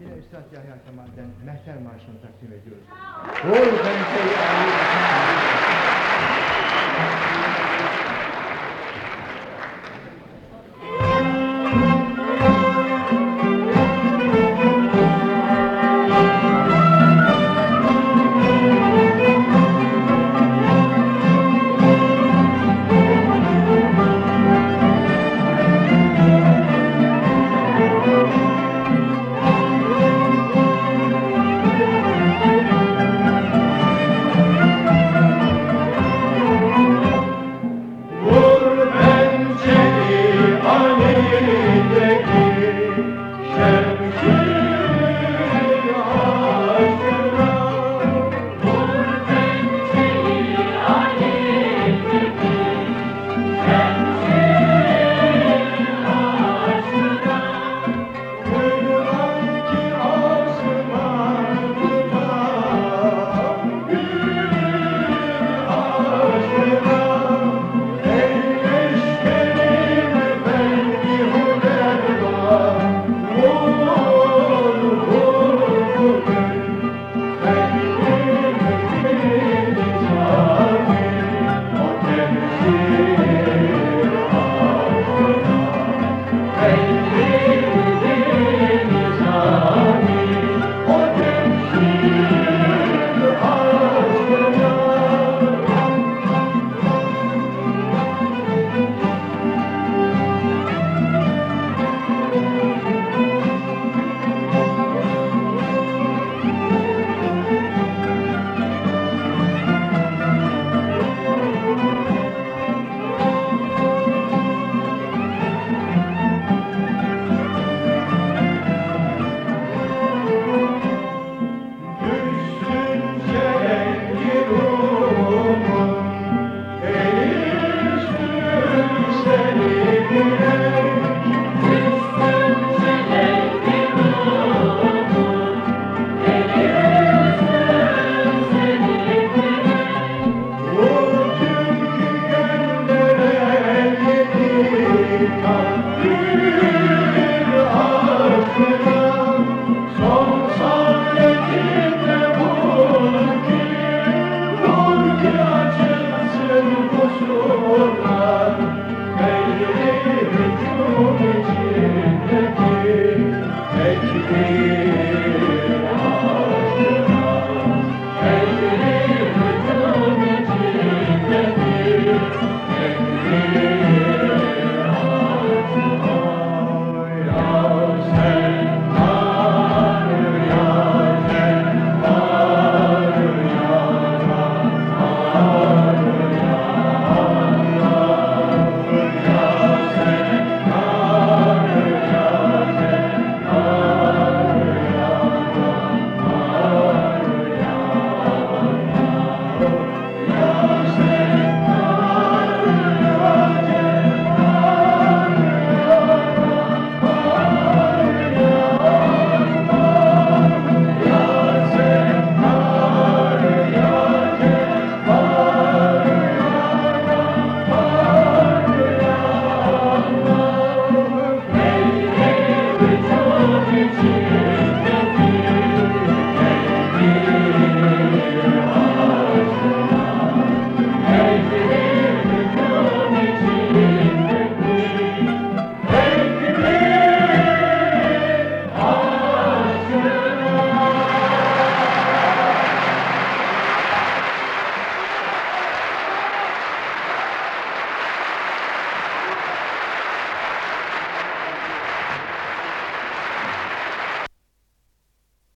Yine İstat Yahya Kemal'den